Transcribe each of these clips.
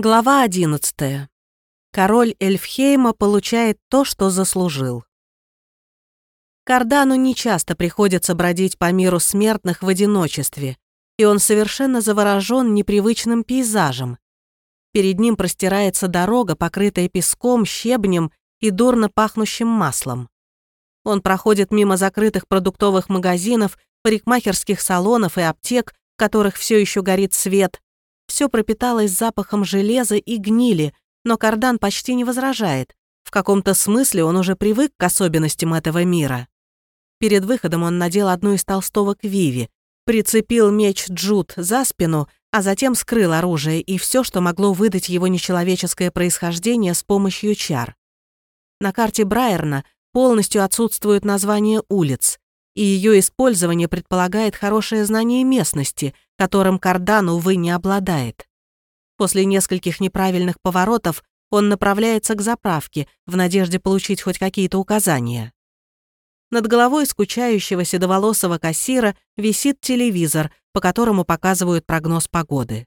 Глава 11. Король Эльфхейма получает то, что заслужил. Кардану нечасто приходится бродить по миру смертных в одиночестве, и он совершенно заворожен непривычным пейзажем. Перед ним простирается дорога, покрытая песком, щебнем и дурно пахнущим маслом. Он проходит мимо закрытых продуктовых магазинов, парикмахерских салонов и аптек, в которых все еще горит свет, все пропиталось запахом железа и гнили, но Кардан почти не возражает. В каком-то смысле он уже привык к особенностям этого мира. Перед выходом он надел одну из толстовок Виви, прицепил меч Джут за спину, а затем скрыл оружие и все, что могло выдать его нечеловеческое происхождение с помощью чар. На карте Брайерна полностью отсутствуют названия улиц, и ее использование предполагает хорошее знание местности, которым Кардан, увы, не обладает. После нескольких неправильных поворотов он направляется к заправке в надежде получить хоть какие-то указания. Над головой скучающего седоволосого кассира висит телевизор, по которому показывают прогноз погоды.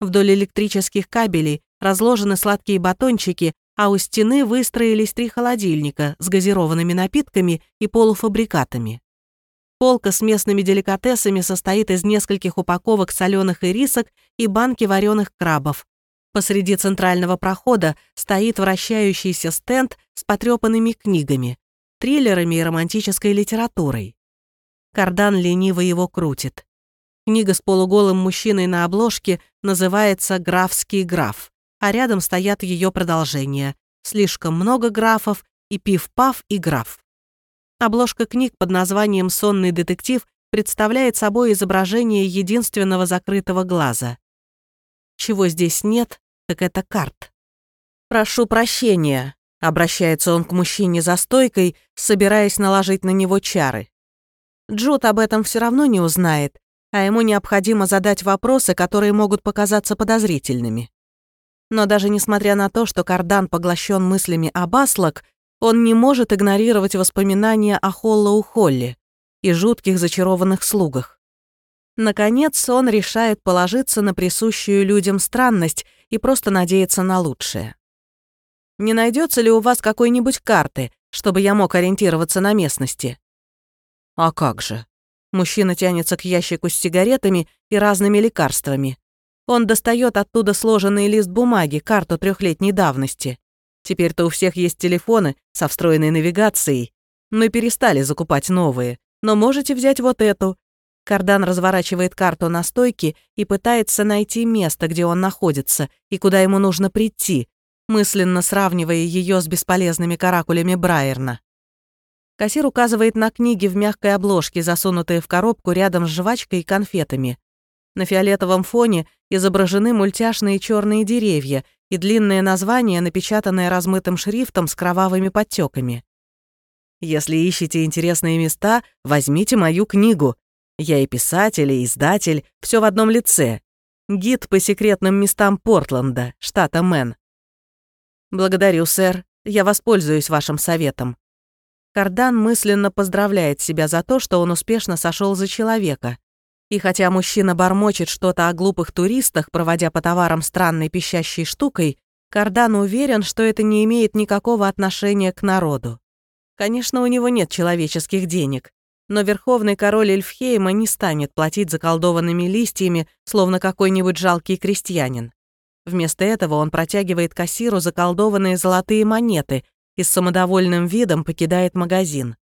Вдоль электрических кабелей разложены сладкие батончики, а у стены выстроились три холодильника с газированными напитками и полуфабрикатами. Полка с местными деликатесами состоит из нескольких упаковок соленых ирисок и банки вареных крабов. Посреди центрального прохода стоит вращающийся стенд с потрепанными книгами, триллерами и романтической литературой. Кардан лениво его крутит. Книга с полуголым мужчиной на обложке называется «Графский граф», а рядом стоят ее продолжения «Слишком много графов» и «Пив-пав» и «Граф». Обложка книг под названием «Сонный детектив» представляет собой изображение единственного закрытого глаза. Чего здесь нет, так это карт. «Прошу прощения», — обращается он к мужчине за стойкой, собираясь наложить на него чары. Джуд об этом все равно не узнает, а ему необходимо задать вопросы, которые могут показаться подозрительными. Но даже несмотря на то, что Кардан поглощен мыслями об Аслак, он не может игнорировать воспоминания о Холлоу Холли и жутких зачарованных слугах. Наконец, он решает положиться на присущую людям странность и просто надеяться на лучшее. «Не найдется ли у вас какой-нибудь карты, чтобы я мог ориентироваться на местности?» «А как же?» Мужчина тянется к ящику с сигаретами и разными лекарствами. Он достает оттуда сложенный лист бумаги, карту трехлетней давности. Теперь-то у всех есть телефоны со встроенной навигацией. Мы перестали закупать новые, но можете взять вот эту. Кардан разворачивает карту на стойке и пытается найти место, где он находится и куда ему нужно прийти, мысленно сравнивая ее с бесполезными каракулями Брайерна. Кассир указывает на книги в мягкой обложке, засунутые в коробку рядом с жвачкой и конфетами. На фиолетовом фоне изображены мультяшные черные деревья и длинное название, напечатанное размытым шрифтом с кровавыми подтеками. Если ищете интересные места, возьмите мою книгу. Я и писатель, и издатель, все в одном лице. Гид по секретным местам Портленда, штата Мэн. Благодарю, сэр. Я воспользуюсь вашим советом. Кардан мысленно поздравляет себя за то, что он успешно сошел за человека. И хотя мужчина бормочет что-то о глупых туристах, проводя по товарам странной пищащей штукой, Кардан уверен, что это не имеет никакого отношения к народу. Конечно, у него нет человеческих денег, но верховный король Эльфхейма не станет платить заколдованными листьями, словно какой-нибудь жалкий крестьянин. Вместо этого он протягивает кассиру заколдованные золотые монеты и с самодовольным видом покидает магазин.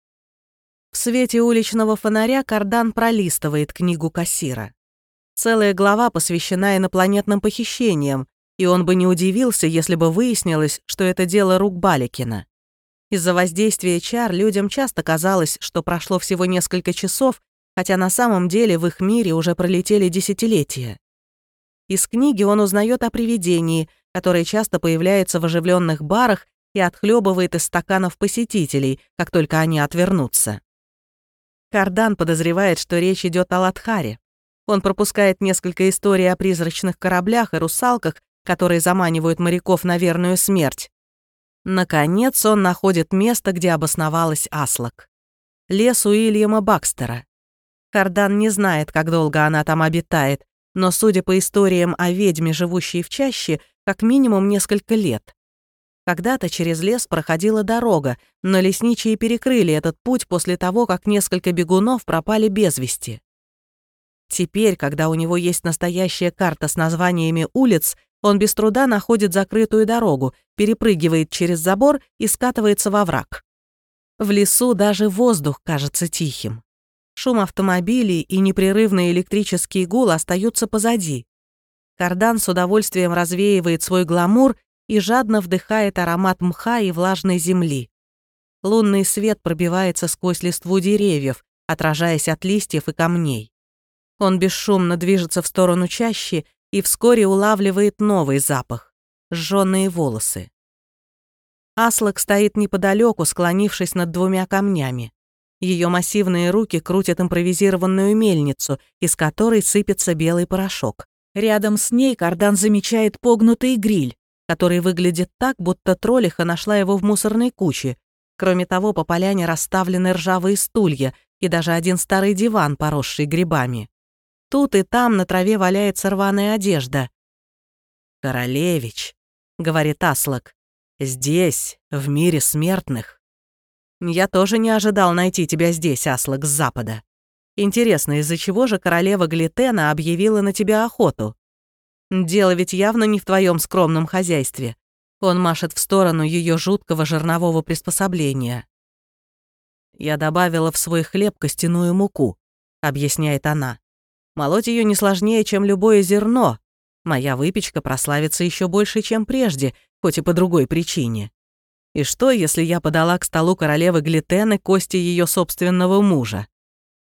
В свете уличного фонаря Кардан пролистывает книгу кассира. Целая глава посвящена инопланетным похищениям, и он бы не удивился, если бы выяснилось, что это дело рук Баликина. Из-за воздействия чар людям часто казалось, что прошло всего несколько часов, хотя на самом деле в их мире уже пролетели десятилетия. Из книги он узнает о привидении, которое часто появляется в оживленных барах и отхлебывает из стаканов посетителей, как только они отвернутся. Кардан подозревает, что речь идет о Ладхаре. Он пропускает несколько историй о призрачных кораблях и русалках, которые заманивают моряков на верную смерть. Наконец он находит место, где обосновалась Аслак. Лес Уильяма Бакстера. Кардан не знает, как долго она там обитает, но, судя по историям о ведьме, живущей в чаще, как минимум несколько лет. Когда-то через лес проходила дорога, но лесничие перекрыли этот путь после того, как несколько бегунов пропали без вести. Теперь, когда у него есть настоящая карта с названиями улиц, он без труда находит закрытую дорогу, перепрыгивает через забор и скатывается во враг. В лесу даже воздух кажется тихим. Шум автомобилей и непрерывный электрический гул остаются позади. Кардан с удовольствием развеивает свой гламур и жадно вдыхает аромат мха и влажной земли. Лунный свет пробивается сквозь листву деревьев, отражаясь от листьев и камней. Он бесшумно движется в сторону чащи и вскоре улавливает новый запах — сжёные волосы. Аслак стоит неподалеку, склонившись над двумя камнями. Ее массивные руки крутят импровизированную мельницу, из которой сыпется белый порошок. Рядом с ней Кардан замечает погнутый гриль, который выглядит так, будто троллиха нашла его в мусорной куче. Кроме того, по поляне расставлены ржавые стулья и даже один старый диван, поросший грибами. Тут и там на траве валяется рваная одежда. «Королевич», — говорит Аслак, — «здесь, в мире смертных». «Я тоже не ожидал найти тебя здесь, Аслак, с запада. Интересно, из-за чего же королева Глитена объявила на тебя охоту?» Дело ведь явно не в твоем скромном хозяйстве. Он машет в сторону ее жуткого жернового приспособления. «Я добавила в свой хлеб костяную муку», — объясняет она. «Молоть ее не сложнее, чем любое зерно. Моя выпечка прославится еще больше, чем прежде, хоть и по другой причине. И что, если я подала к столу королевы Глитены кости ее собственного мужа?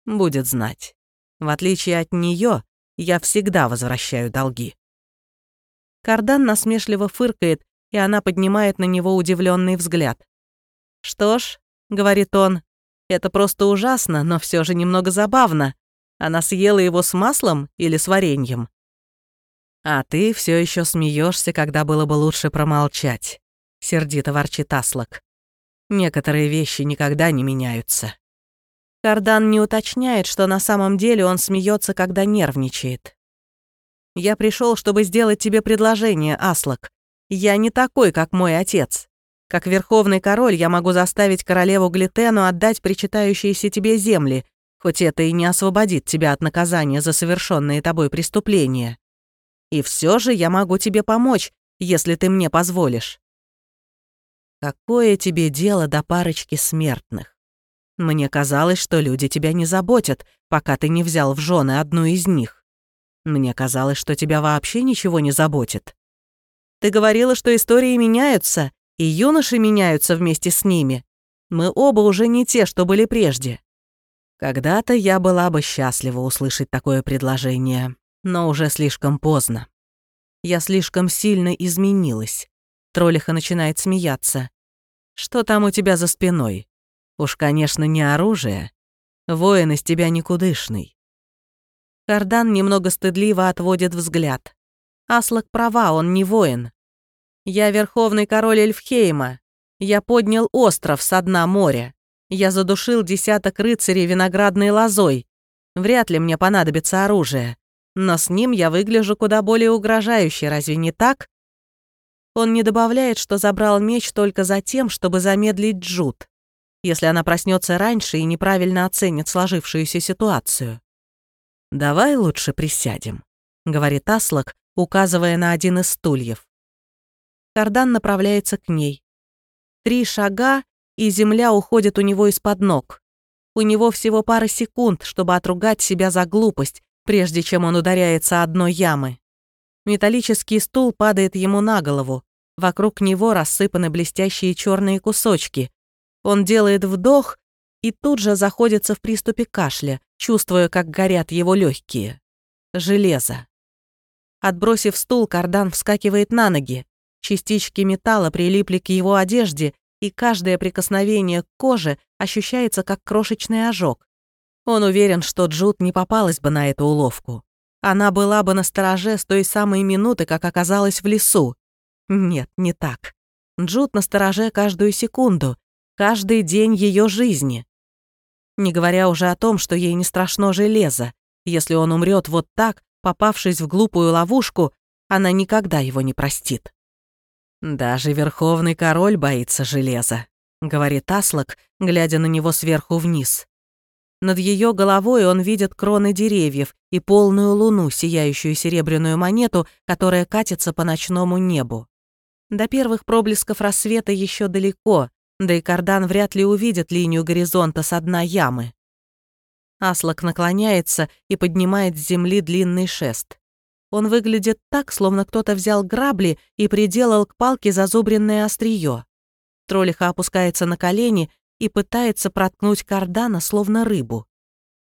Будет знать. В отличие от нее, я всегда возвращаю долги». Кардан насмешливо фыркает, и она поднимает на него удивленный взгляд. «Что ж», — говорит он, — «это просто ужасно, но все же немного забавно. Она съела его с маслом или с вареньем?» «А ты все еще смеешься, когда было бы лучше промолчать», — сердито ворчит Аслак. «Некоторые вещи никогда не меняются». Кардан не уточняет, что на самом деле он смеется, когда нервничает. Я пришел, чтобы сделать тебе предложение, Аслак. Я не такой, как мой отец. Как верховный король я могу заставить королеву Глитену отдать причитающиеся тебе земли, хоть это и не освободит тебя от наказания за совершенные тобой преступления. И все же я могу тебе помочь, если ты мне позволишь. Какое тебе дело до парочки смертных? Мне казалось, что люди тебя не заботят, пока ты не взял в жены одну из них. Мне казалось, что тебя вообще ничего не заботит. Ты говорила, что истории меняются, и юноши меняются вместе с ними. Мы оба уже не те, что были прежде. Когда-то я была бы счастлива услышать такое предложение, но уже слишком поздно. Я слишком сильно изменилась. Троллиха начинает смеяться. Что там у тебя за спиной? Уж, конечно, не оружие. Воин из тебя никудышный. Кардан немного стыдливо отводит взгляд. Аслак права, он не воин. Я верховный король Эльфхейма. Я поднял остров со дна моря. Я задушил десяток рыцарей виноградной лозой. Вряд ли мне понадобится оружие. Но с ним я выгляжу куда более угрожающе, разве не так? Он не добавляет, что забрал меч только за тем, чтобы замедлить Джуд, если она проснется раньше и неправильно оценит сложившуюся ситуацию. «Давай лучше присядем», — говорит Аслак, указывая на один из стульев. Кардан направляется к ней. Три шага, и земля уходит у него из-под ног. У него всего пара секунд, чтобы отругать себя за глупость, прежде чем он ударяется о дно ямы. Металлический стул падает ему на голову. Вокруг него рассыпаны блестящие черные кусочки. Он делает вдох и тут же заходится в приступе кашля, чувствуя, как горят его легкие. Железо. Отбросив стул, кардан вскакивает на ноги. Частички металла прилипли к его одежде, и каждое прикосновение к коже ощущается как крошечный ожог. Он уверен, что Джуд не попалась бы на эту уловку. Она была бы на стороже с той самой минуты, как оказалась в лесу. Нет, не так. Джуд на стороже каждую секунду, каждый день ее жизни. Не говоря уже о том, что ей не страшно железо. Если он умрет вот так, попавшись в глупую ловушку, она никогда его не простит. «Даже верховный король боится железа», — говорит Аслак, глядя на него сверху вниз. Над ее головой он видит кроны деревьев и полную луну, сияющую серебряную монету, которая катится по ночному небу. До первых проблесков рассвета еще далеко, да и кардан вряд ли увидит линию горизонта с дна ямы. Аслак наклоняется и поднимает с земли длинный шест. Он выглядит так, словно кто-то взял грабли и приделал к палке зазубренное острие. Троллиха опускается на колени и пытается проткнуть кардана, словно рыбу.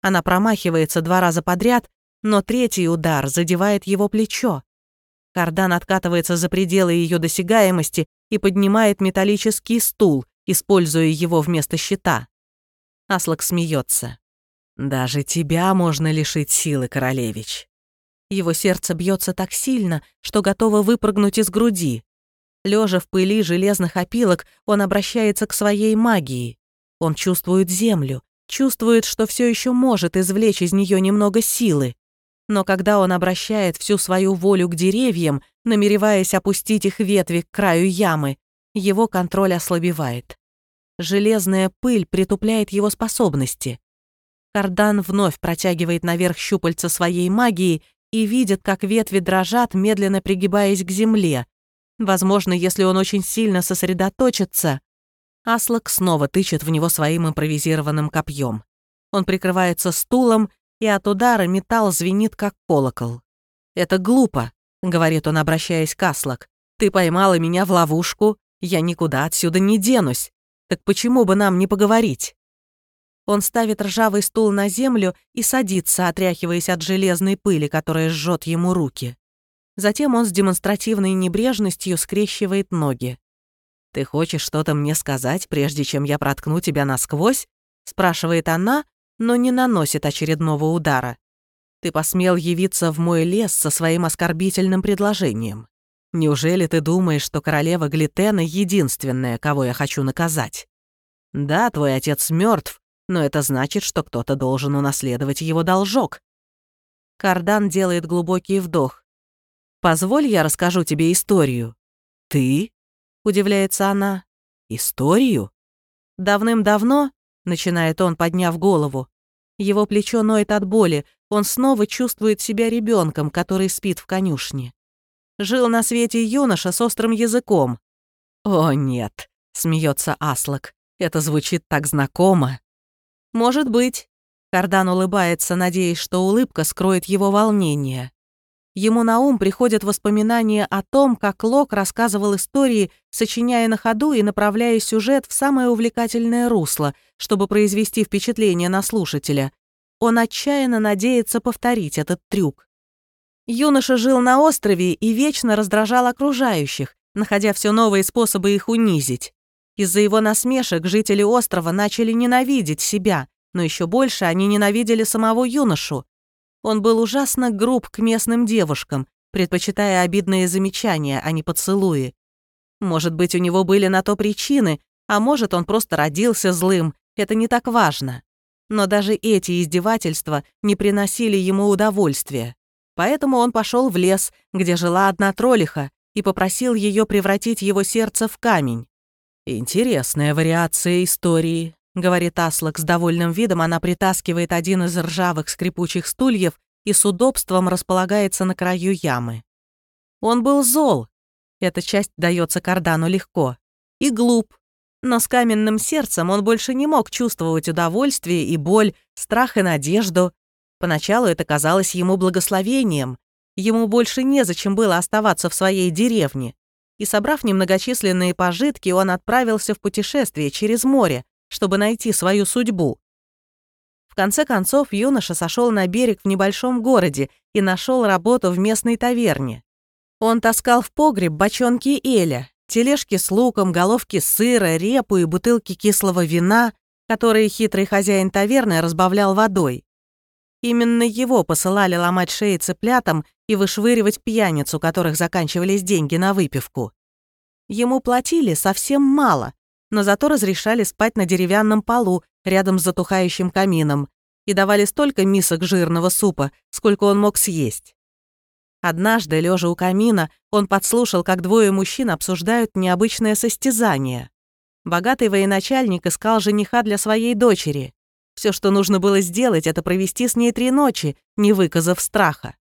Она промахивается два раза подряд, но третий удар задевает его плечо. Кардан откатывается за пределы ее досягаемости и поднимает металлический стул, используя его вместо щита. Аслак смеется. «Даже тебя можно лишить силы, королевич». Его сердце бьется так сильно, что готово выпрыгнуть из груди. Лежа в пыли железных опилок, он обращается к своей магии. Он чувствует землю, чувствует, что все еще может извлечь из нее немного силы. Но когда он обращает всю свою волю к деревьям, намереваясь опустить их ветви к краю ямы, его контроль ослабевает. Железная пыль притупляет его способности. Кардан вновь протягивает наверх щупальца своей магии и видит, как ветви дрожат, медленно пригибаясь к земле. Возможно, если он очень сильно сосредоточится, Аслак снова тычет в него своим импровизированным копьем. Он прикрывается стулом и от удара металл звенит, как колокол. «Это глупо», — говорит он, обращаясь к Аслак. «Ты поймала меня в ловушку, я никуда отсюда не денусь. Так почему бы нам не поговорить?» Он ставит ржавый стул на землю и садится, отряхиваясь от железной пыли, которая жжет ему руки. Затем он с демонстративной небрежностью скрещивает ноги. «Ты хочешь что-то мне сказать, прежде чем я проткну тебя насквозь?» спрашивает она, но не наносит очередного удара. Ты посмел явиться в мой лес со своим оскорбительным предложением. Неужели ты думаешь, что королева Глитена единственная, кого я хочу наказать? Да, твой отец мертв, но это значит, что кто-то должен унаследовать его должок. Кардан делает глубокий вдох. «Позволь, я расскажу тебе историю». «Ты?» — удивляется она. «Историю?» Давным-давно начинает он, подняв голову. Его плечо ноет от боли, он снова чувствует себя ребенком, который спит в конюшне. Жил на свете юноша с острым языком. «О, нет», — смеется Аслак, — «это звучит так знакомо». «Может быть». Кардан улыбается, надеясь, что улыбка скроет его волнение. Ему на ум приходят воспоминания о том, как Лок рассказывал истории, сочиняя на ходу и направляя сюжет в самое увлекательное русло, чтобы произвести впечатление на слушателя. Он отчаянно надеется повторить этот трюк. Юноша жил на острове и вечно раздражал окружающих, находя все новые способы их унизить. Из-за его насмешек жители острова начали ненавидеть себя, но еще больше они ненавидели самого юношу. Он был ужасно груб к местным девушкам, предпочитая обидные замечания, а не поцелуи. Может быть, у него были на то причины, а может, он просто родился злым, это не так важно. Но даже эти издевательства не приносили ему удовольствия. Поэтому он пошел в лес, где жила одна троллиха, и попросил ее превратить его сердце в камень. «Интересная вариация истории», — говорит Аслак с довольным видом. Она притаскивает один из ржавых скрипучих стульев и с удобством располагается на краю ямы. Он был зол. Эта часть дается Кардану легко. И глуп. Но с каменным сердцем он больше не мог чувствовать удовольствие и боль, страх и надежду. Поначалу это казалось ему благословением. Ему больше незачем было оставаться в своей деревне. И собрав немногочисленные пожитки, он отправился в путешествие через море, чтобы найти свою судьбу. В конце концов, юноша сошел на берег в небольшом городе и нашел работу в местной таверне. Он таскал в погреб бочонки эля, тележки с луком, головки сыра, репу и бутылки кислого вина, которые хитрый хозяин таверны разбавлял водой. Именно его посылали ломать шеи цыплятам и вышвыривать пьяниц, у которых заканчивались деньги на выпивку. Ему платили совсем мало, но зато разрешали спать на деревянном полу рядом с затухающим камином и давали столько мисок жирного супа, сколько он мог съесть. Однажды, лежа у камина, он подслушал, как двое мужчин обсуждают необычное состязание. Богатый военачальник искал жениха для своей дочери. Все, что нужно было сделать, это провести с ней три ночи, не выказав страха.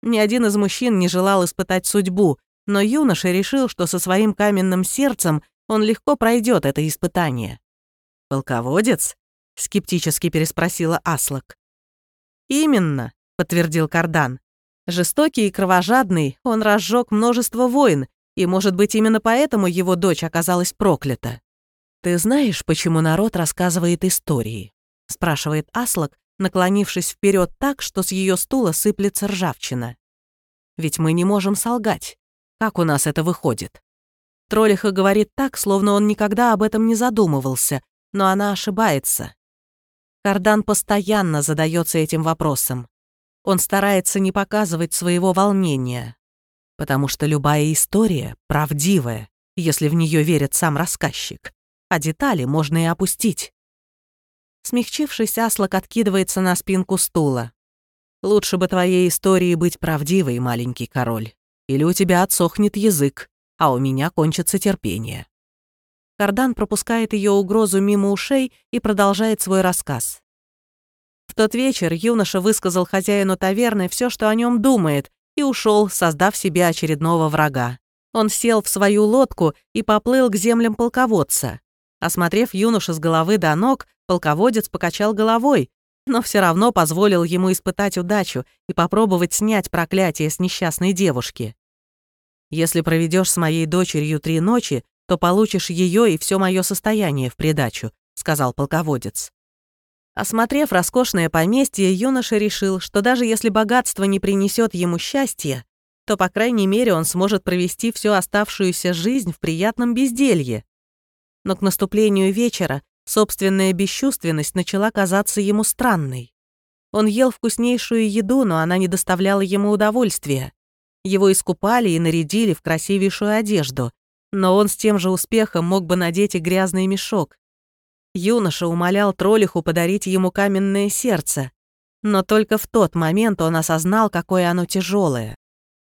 Ни один из мужчин не желал испытать судьбу, но юноша решил, что со своим каменным сердцем он легко пройдет это испытание. «Полководец?» — скептически переспросила Аслак. «Именно», — подтвердил Кардан. Жестокий и кровожадный, он разжег множество войн, и, может быть, именно поэтому его дочь оказалась проклята. «Ты знаешь, почему народ рассказывает истории?» — спрашивает Аслак, наклонившись вперед так, что с ее стула сыплется ржавчина. «Ведь мы не можем солгать. Как у нас это выходит?» Троллиха говорит так, словно он никогда об этом не задумывался, но она ошибается. Кардан постоянно задается этим вопросом. Он старается не показывать своего волнения, потому что любая история правдивая, если в нее верит сам рассказчик, а детали можно и опустить. Смягчившись, Аслак откидывается на спинку стула. «Лучше бы твоей истории быть правдивой, маленький король, или у тебя отсохнет язык, а у меня кончится терпение». Кардан пропускает ее угрозу мимо ушей и продолжает свой рассказ. В тот вечер юноша высказал хозяину таверны все, что о нем думает, и ушел, создав себе очередного врага. Он сел в свою лодку и поплыл к землям полководца. Осмотрев юношу с головы до ног, полководец покачал головой, но все равно позволил ему испытать удачу и попробовать снять проклятие с несчастной девушки. «Если проведешь с моей дочерью три ночи, то получишь ее и все мое состояние в придачу», — сказал полководец. Осмотрев роскошное поместье, юноша решил, что даже если богатство не принесет ему счастья, то, по крайней мере, он сможет провести всю оставшуюся жизнь в приятном безделье. Но к наступлению вечера собственная бесчувственность начала казаться ему странной. Он ел вкуснейшую еду, но она не доставляла ему удовольствия. Его искупали и нарядили в красивейшую одежду, но он с тем же успехом мог бы надеть и грязный мешок. Юноша умолял троллиху подарить ему каменное сердце, но только в тот момент он осознал, какое оно тяжелое.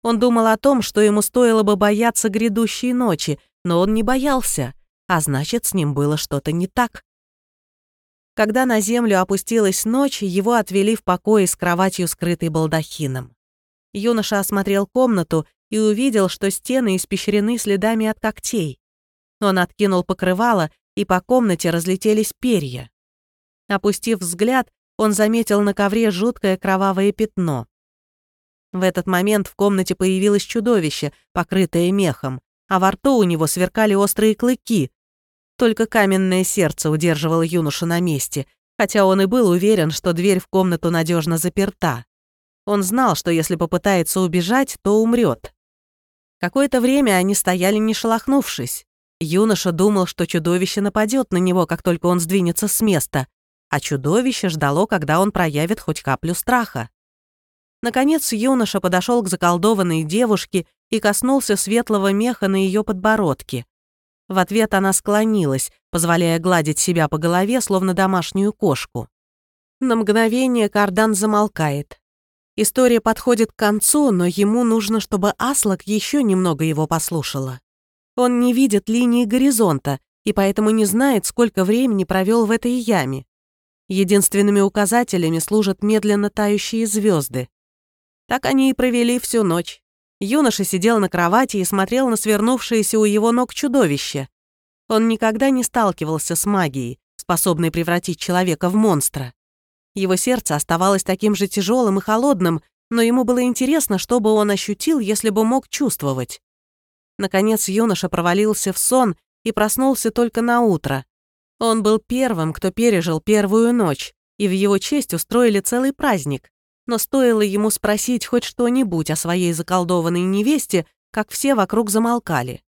Он думал о том, что ему стоило бы бояться грядущей ночи, но он не боялся, а значит, с ним было что-то не так. Когда на землю опустилась ночь, его отвели в покое с кроватью, скрытой балдахином. Юноша осмотрел комнату и увидел, что стены испещрены следами от когтей. Он откинул покрывало и по комнате разлетелись перья. Опустив взгляд, он заметил на ковре жуткое кровавое пятно. В этот момент в комнате появилось чудовище, покрытое мехом, а во рту у него сверкали острые клыки. Только каменное сердце удерживало юношу на месте, хотя он и был уверен, что дверь в комнату надежно заперта. Он знал, что если попытается убежать, то умрет. Какое-то время они стояли не шелохнувшись. Юноша думал, что чудовище нападет на него, как только он сдвинется с места, а чудовище ждало, когда он проявит хоть каплю страха. Наконец юноша подошел к заколдованной девушке и коснулся светлого меха на ее подбородке. В ответ она склонилась, позволяя гладить себя по голове, словно домашнюю кошку. На мгновение Кардан замолкает. История подходит к концу, но ему нужно, чтобы Аслак еще немного его послушала. Он не видит линии горизонта и поэтому не знает, сколько времени провел в этой яме. Единственными указателями служат медленно тающие звезды. Так они и провели всю ночь. Юноша сидел на кровати и смотрел на свернувшееся у его ног чудовище. Он никогда не сталкивался с магией, способной превратить человека в монстра. Его сердце оставалось таким же тяжелым и холодным, но ему было интересно, что бы он ощутил, если бы мог чувствовать. Наконец юноша провалился в сон и проснулся только на утро. Он был первым, кто пережил первую ночь, и в его честь устроили целый праздник. Но стоило ему спросить хоть что-нибудь о своей заколдованной невесте, как все вокруг замолкали.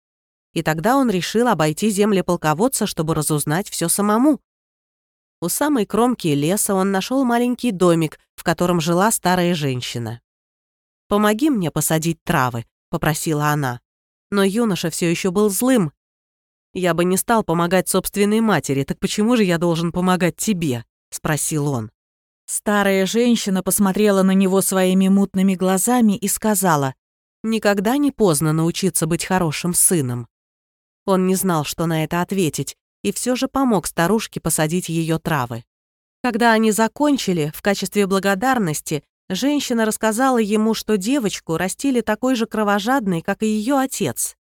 И тогда он решил обойти земли полководца, чтобы разузнать все самому. У самой кромки леса он нашел маленький домик, в котором жила старая женщина. «Помоги мне посадить травы», — попросила она но юноша все еще был злым. «Я бы не стал помогать собственной матери, так почему же я должен помогать тебе?» — спросил он. Старая женщина посмотрела на него своими мутными глазами и сказала, «Никогда не поздно научиться быть хорошим сыном». Он не знал, что на это ответить, и все же помог старушке посадить ее травы. Когда они закончили, в качестве благодарности женщина рассказала ему, что девочку растили такой же кровожадной, как и ее отец.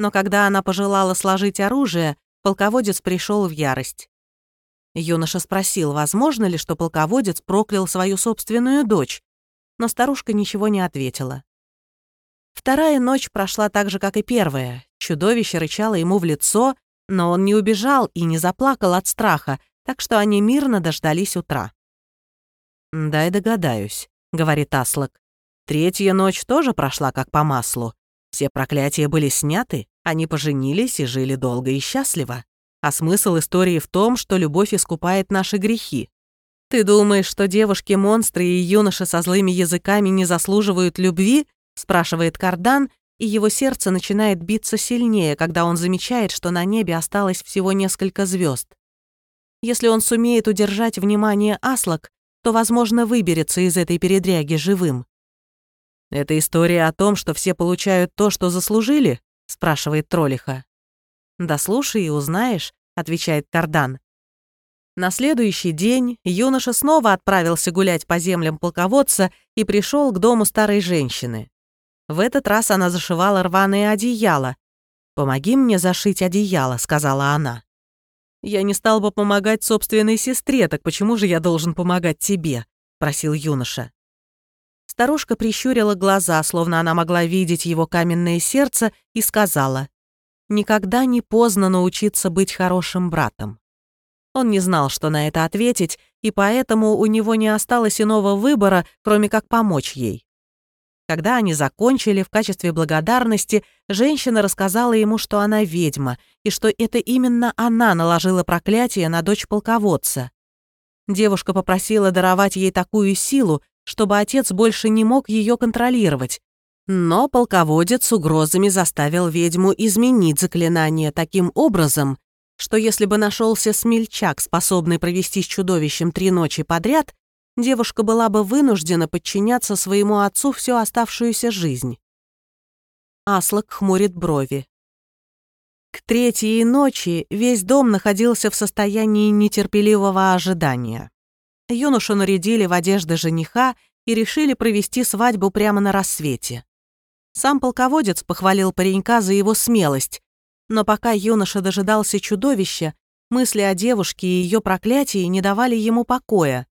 Но когда она пожелала сложить оружие, полководец пришел в ярость. Юноша спросил, возможно ли, что полководец проклял свою собственную дочь, но старушка ничего не ответила. Вторая ночь прошла так же, как и первая. Чудовище рычало ему в лицо, но он не убежал и не заплакал от страха, так что они мирно дождались утра. «Дай догадаюсь», — говорит Аслак. «Третья ночь тоже прошла как по маслу. Все проклятия были сняты, они поженились и жили долго и счастливо. А смысл истории в том, что любовь искупает наши грехи. Ты думаешь, что девушки-монстры и юноши со злыми языками не заслуживают любви?» — спрашивает Кардан, и его сердце начинает биться сильнее, когда он замечает, что на небе осталось всего несколько звезд. Если он сумеет удержать внимание Аслак, то, возможно, выберется из этой передряги живым. «Это история о том, что все получают то, что заслужили?» — спрашивает Тролиха. «Да слушай и узнаешь», — отвечает Кардан. На следующий день юноша снова отправился гулять по землям полководца и пришел к дому старой женщины. В этот раз она зашивала рваное одеяло. «Помоги мне зашить одеяло», — сказала она. «Я не стал бы помогать собственной сестре, так почему же я должен помогать тебе?» — просил юноша. Старушка прищурила глаза, словно она могла видеть его каменное сердце, и сказала, «Никогда не поздно научиться быть хорошим братом». Он не знал, что на это ответить, и поэтому у него не осталось иного выбора, кроме как помочь ей. Когда они закончили, в качестве благодарности женщина рассказала ему, что она ведьма, и что это именно она наложила проклятие на дочь полководца. Девушка попросила даровать ей такую силу, чтобы отец больше не мог ее контролировать. Но полководец угрозами заставил ведьму изменить заклинание таким образом, что если бы нашелся смельчак, способный провести с чудовищем три ночи подряд, девушка была бы вынуждена подчиняться своему отцу всю оставшуюся жизнь. Аслак хмурит брови. К третьей ночи весь дом находился в состоянии нетерпеливого ожидания. Юношу нарядили в одежды жениха и решили провести свадьбу прямо на рассвете. Сам полководец похвалил паренька за его смелость, но пока юноша дожидался чудовища, мысли о девушке и ее проклятии не давали ему покоя.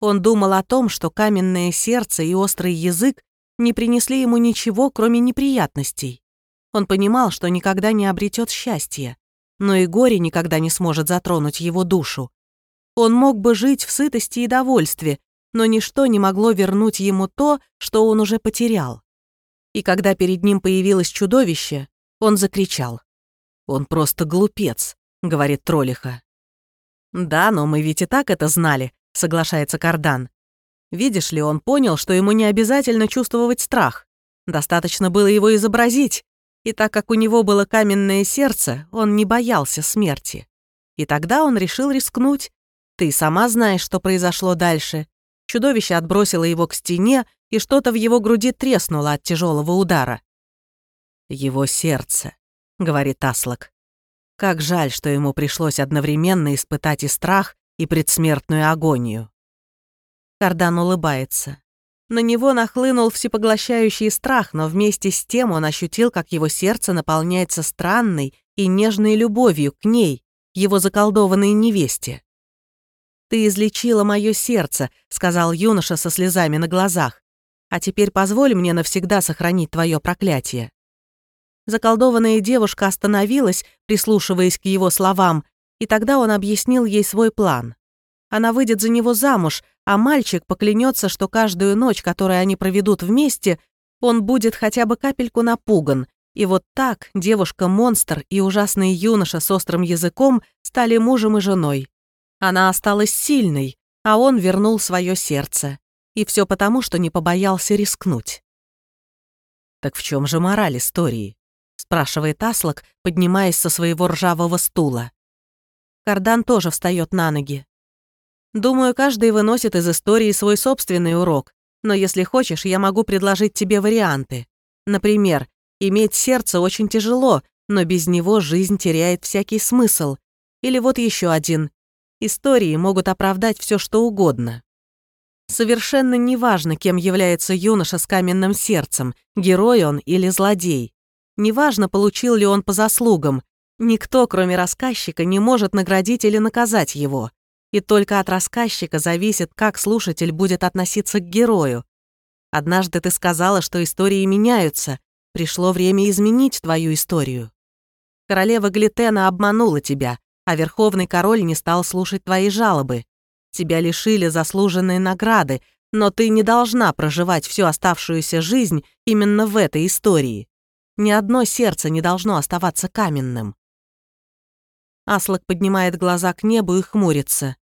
Он думал о том, что каменное сердце и острый язык не принесли ему ничего, кроме неприятностей. Он понимал, что никогда не обретет счастья, но и горе никогда не сможет затронуть его душу. Он мог бы жить в сытости и довольстве, но ничто не могло вернуть ему то, что он уже потерял. И когда перед ним появилось чудовище, он закричал. «Он просто глупец», — говорит Тролиха. «Да, но мы ведь и так это знали», соглашается Кардан. Видишь ли, он понял, что ему не обязательно чувствовать страх. Достаточно было его изобразить. И так как у него было каменное сердце, он не боялся смерти. И тогда он решил рискнуть. Ты сама знаешь, что произошло дальше. Чудовище отбросило его к стене, и что-то в его груди треснуло от тяжелого удара. «Его сердце», — говорит Аслак. Как жаль, что ему пришлось одновременно испытать и страх, и предсмертную агонию. Кардан улыбается. На него нахлынул всепоглощающий страх, но вместе с тем он ощутил, как его сердце наполняется странной и нежной любовью к ней, его заколдованной невесте. «Ты излечила мое сердце», — сказал юноша со слезами на глазах. «А теперь позволь мне навсегда сохранить твое проклятие». Заколдованная девушка остановилась, прислушиваясь к его словам, и тогда он объяснил ей свой план. Она выйдет за него замуж, а мальчик поклянется, что каждую ночь, которую они проведут вместе, он будет хотя бы капельку напуган. И вот так девушка-монстр и ужасный юноша с острым языком стали мужем и женой. Она осталась сильной, а он вернул свое сердце. И все потому, что не побоялся рискнуть. «Так в чем же мораль истории?» — спрашивает Аслак, поднимаясь со своего ржавого стула. Кардан тоже встает на ноги. Думаю, каждый выносит из истории свой собственный урок, но если хочешь, я могу предложить тебе варианты. Например, иметь сердце очень тяжело, но без него жизнь теряет всякий смысл. Или вот еще один. Истории могут оправдать все, что угодно. Совершенно неважно, кем является юноша с каменным сердцем, герой он или злодей. Неважно, получил ли он по заслугам. Никто, кроме рассказчика, не может наградить или наказать его. И только от рассказчика зависит, как слушатель будет относиться к герою. Однажды ты сказала, что истории меняются. Пришло время изменить твою историю. Королева Глитена обманула тебя, а Верховный Король не стал слушать твои жалобы. Тебя лишили заслуженной награды, но ты не должна проживать всю оставшуюся жизнь именно в этой истории. Ни одно сердце не должно оставаться каменным. Аслак поднимает глаза к небу и хмурится.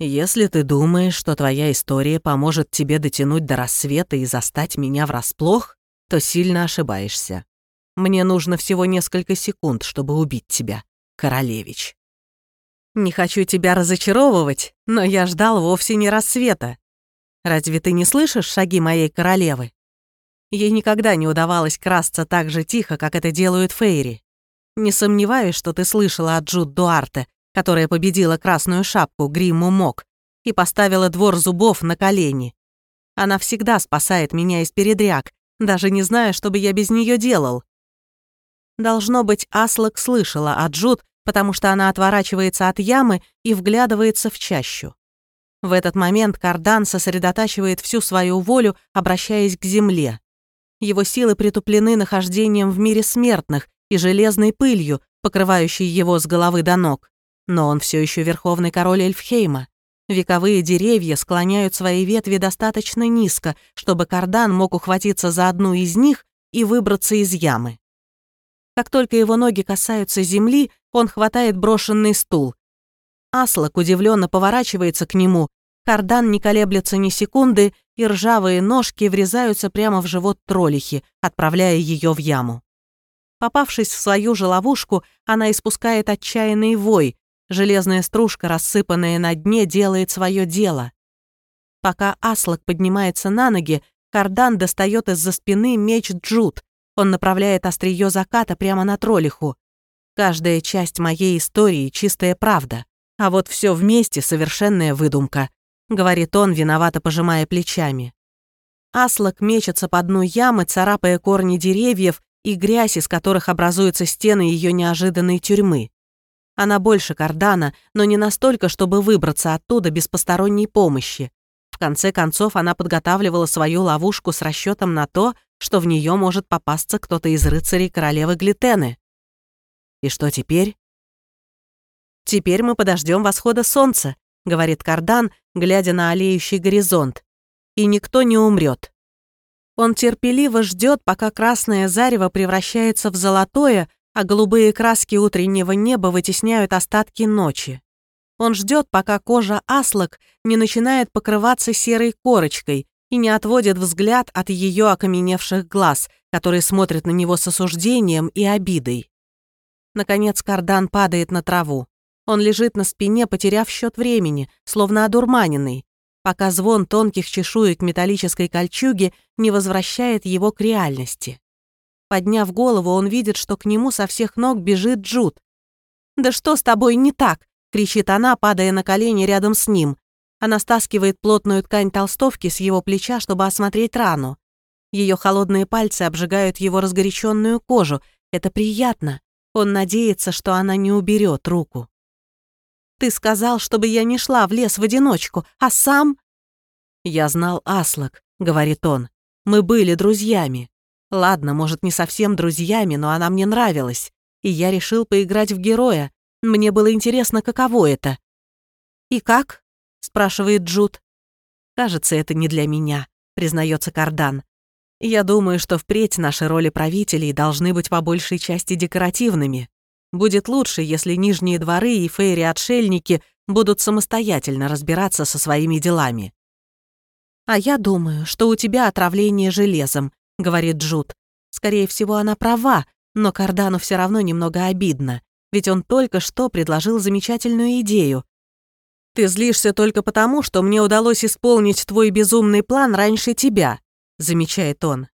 «Если ты думаешь, что твоя история поможет тебе дотянуть до рассвета и застать меня врасплох, то сильно ошибаешься. Мне нужно всего несколько секунд, чтобы убить тебя, королевич». «Не хочу тебя разочаровывать, но я ждал вовсе не рассвета. Разве ты не слышишь шаги моей королевы?» Ей никогда не удавалось красться так же тихо, как это делают Фейри. Не сомневаюсь, что ты слышала от Джуд Дуарте, которая победила красную шапку Гримму Мок и поставила двор зубов на колени. Она всегда спасает меня из передряг, даже не зная, что бы я без нее делал. Должно быть, Аслак слышала от Джуд, потому что она отворачивается от ямы и вглядывается в чащу. В этот момент Кардан сосредотачивает всю свою волю, обращаясь к земле. Его силы притуплены нахождением в мире смертных и железной пылью, покрывающей его с головы до ног. Но он все еще верховный король Эльфхейма. Вековые деревья склоняют свои ветви достаточно низко, чтобы кардан мог ухватиться за одну из них и выбраться из ямы. Как только его ноги касаются земли, он хватает брошенный стул. Аслак удивленно поворачивается к нему, кардан не колеблется ни секунды и ржавые ножки врезаются прямо в живот троллихи, отправляя ее в яму. Попавшись в свою же ловушку, она испускает отчаянный вой. Железная стружка, рассыпанная на дне, делает свое дело. Пока Аслак поднимается на ноги, Кардан достает из-за спины меч Джут. Он направляет острие заката прямо на троллиху. Каждая часть моей истории — чистая правда. А вот все вместе — совершенная выдумка. — говорит он, виновато пожимая плечами. Аслак мечется по дну ямы, царапая корни деревьев и грязь, из которых образуются стены ее неожиданной тюрьмы. Она больше кардана, но не настолько, чтобы выбраться оттуда без посторонней помощи. В конце концов, она подготавливала свою ловушку с расчетом на то, что в нее может попасться кто-то из рыцарей королевы Глитены. И что теперь? Теперь мы подождем восхода солнца, говорит Кардан, глядя на олеющий горизонт. И никто не умрет. Он терпеливо ждет, пока красное зарево превращается в золотое, а голубые краски утреннего неба вытесняют остатки ночи. Он ждет, пока кожа аслак не начинает покрываться серой корочкой и не отводит взгляд от ее окаменевших глаз, которые смотрят на него с осуждением и обидой. Наконец Кардан падает на траву. Он лежит на спине, потеряв счет времени, словно одурманенный, пока звон тонких чешуек металлической кольчуги не возвращает его к реальности. Подняв голову, он видит, что к нему со всех ног бежит Джуд. «Да что с тобой не так?» — кричит она, падая на колени рядом с ним. Она стаскивает плотную ткань толстовки с его плеча, чтобы осмотреть рану. Ее холодные пальцы обжигают его разгоряченную кожу. Это приятно. Он надеется, что она не уберет руку. Ты сказал, чтобы я не шла в лес в одиночку, а сам...» «Я знал Аслак», — говорит он. «Мы были друзьями. Ладно, может, не совсем друзьями, но она мне нравилась. И я решил поиграть в героя. Мне было интересно, каково это». «И как?» — спрашивает Джуд. «Кажется, это не для меня», — признается Кардан. «Я думаю, что впредь наши роли правителей должны быть по большей части декоративными. Будет лучше, если нижние дворы и фейри-отшельники будут самостоятельно разбираться со своими делами. «А я думаю, что у тебя отравление железом», — говорит Джуд. Скорее всего, она права, но Кардану все равно немного обидно, ведь он только что предложил замечательную идею. «Ты злишься только потому, что мне удалось исполнить твой безумный план раньше тебя», — замечает он.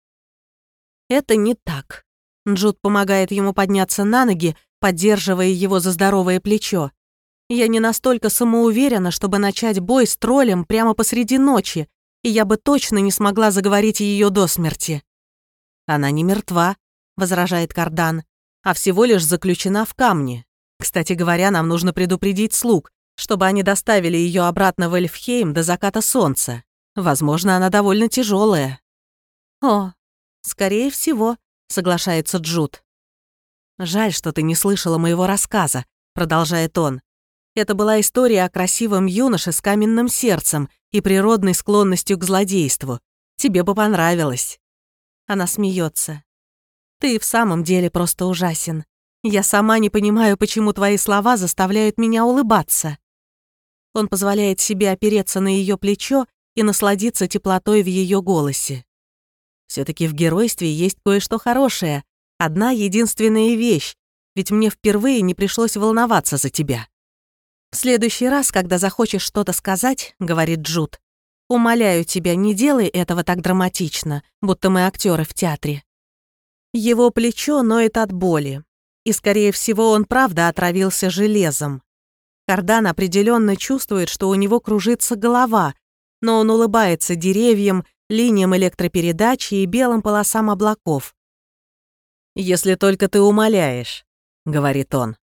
«Это не так». Джуд помогает ему подняться на ноги, поддерживая его за здоровое плечо. «Я не настолько самоуверена, чтобы начать бой с троллем прямо посреди ночи, и я бы точно не смогла заговорить ее до смерти». «Она не мертва», — возражает Кардан, «а всего лишь заключена в камне. Кстати говоря, нам нужно предупредить слуг, чтобы они доставили ее обратно в Эльфхейм до заката солнца. Возможно, она довольно тяжелая. «О, скорее всего», — соглашается Джуд. «Жаль, что ты не слышала моего рассказа», — продолжает он. «Это была история о красивом юноше с каменным сердцем и природной склонностью к злодейству. Тебе бы понравилось». Она смеется. «Ты в самом деле просто ужасен. Я сама не понимаю, почему твои слова заставляют меня улыбаться». Он позволяет себе опереться на ее плечо и насладиться теплотой в ее голосе. Все таки в геройстве есть кое-что хорошее. Одна единственная вещь, ведь мне впервые не пришлось волноваться за тебя. «В следующий раз, когда захочешь что-то сказать, — говорит Джуд, — умоляю тебя, не делай этого так драматично, будто мы актеры в театре». Его плечо ноет от боли, и, скорее всего, он правда отравился железом. Кардан определенно чувствует, что у него кружится голова, но он улыбается деревьям, линиям электропередачи и белым полосам облаков. «Если только ты умоляешь», — говорит он.